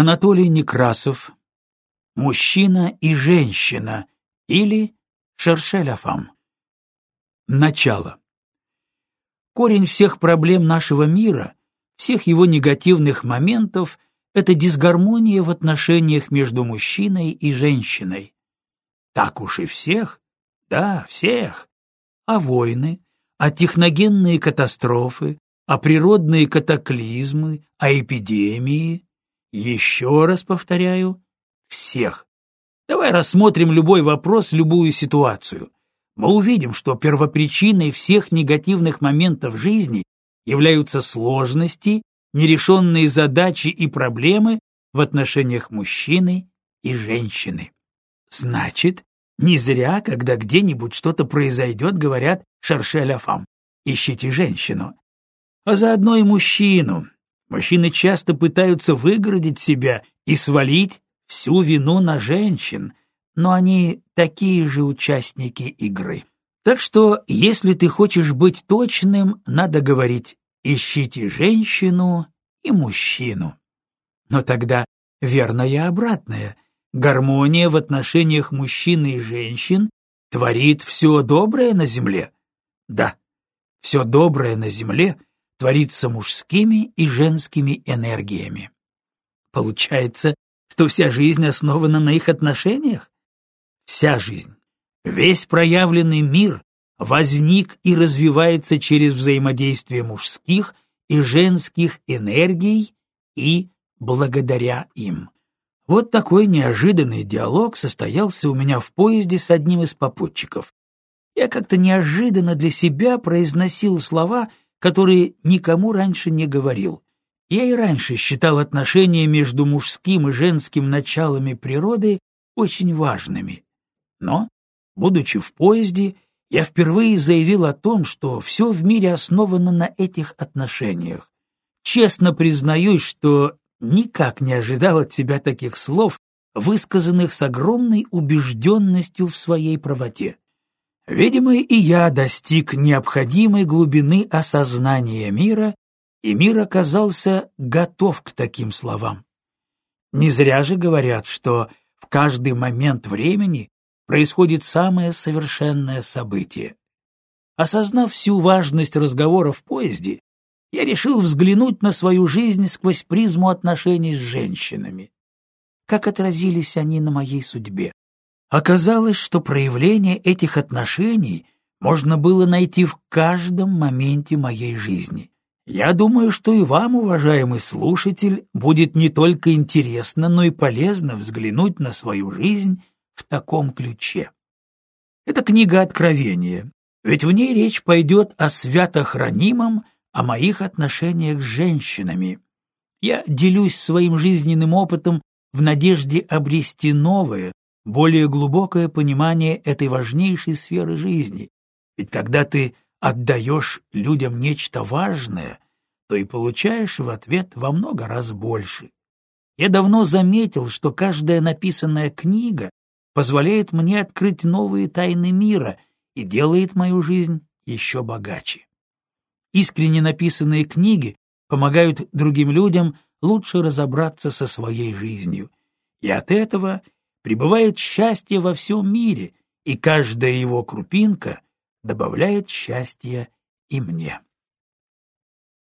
Анатолий Некрасов «Мужчина и женщина» или «Шершеляфам». Начало. Корень всех проблем нашего мира, всех его негативных моментов — это дисгармония в отношениях между мужчиной и женщиной. Так уж и всех? Да, всех. А войны, а техногенные катастрофы, а природные катаклизмы, а эпидемии. Еще раз повторяю, всех. Давай рассмотрим любой вопрос, любую ситуацию. Мы увидим, что первопричиной всех негативных моментов жизни являются сложности, нерешенные задачи и проблемы в отношениях мужчины и женщины. Значит, не зря, когда где-нибудь что-то произойдет, говорят «шаршеля фам» — ищите женщину. А заодно и мужчину. Мужчины часто пытаются выгородить себя и свалить всю вину на женщин, но они такие же участники игры. Так что, если ты хочешь быть точным, надо говорить «ищите женщину и мужчину». Но тогда верное обратное — гармония в отношениях мужчины и женщин творит все доброе на земле. Да, все доброе на земле творится мужскими и женскими энергиями. Получается, что вся жизнь основана на их отношениях? Вся жизнь, весь проявленный мир возник и развивается через взаимодействие мужских и женских энергий и благодаря им. Вот такой неожиданный диалог состоялся у меня в поезде с одним из попутчиков. Я как-то неожиданно для себя произносил слова, которые никому раньше не говорил. Я и раньше считал отношения между мужским и женским началами природы очень важными. Но, будучи в поезде, я впервые заявил о том, что все в мире основано на этих отношениях. Честно признаюсь, что никак не ожидал от тебя таких слов, высказанных с огромной убежденностью в своей правоте. Видимо, и я достиг необходимой глубины осознания мира, и мир оказался готов к таким словам. Не зря же говорят, что в каждый момент времени происходит самое совершенное событие. Осознав всю важность разговора в поезде, я решил взглянуть на свою жизнь сквозь призму отношений с женщинами. Как отразились они на моей судьбе? Оказалось, что проявление этих отношений можно было найти в каждом моменте моей жизни. Я думаю, что и вам, уважаемый слушатель, будет не только интересно, но и полезно взглянуть на свою жизнь в таком ключе. Это книга Откровения, ведь в ней речь пойдет о святохранимом, о моих отношениях с женщинами. Я делюсь своим жизненным опытом в надежде обрести новое, более глубокое понимание этой важнейшей сферы жизни. Ведь когда ты отдаешь людям нечто важное, то и получаешь в ответ во много раз больше. Я давно заметил, что каждая написанная книга позволяет мне открыть новые тайны мира и делает мою жизнь еще богаче. Искренне написанные книги помогают другим людям лучше разобраться со своей жизнью. И от этого пребывает счастье во всем мире, и каждая его крупинка добавляет счастья и мне.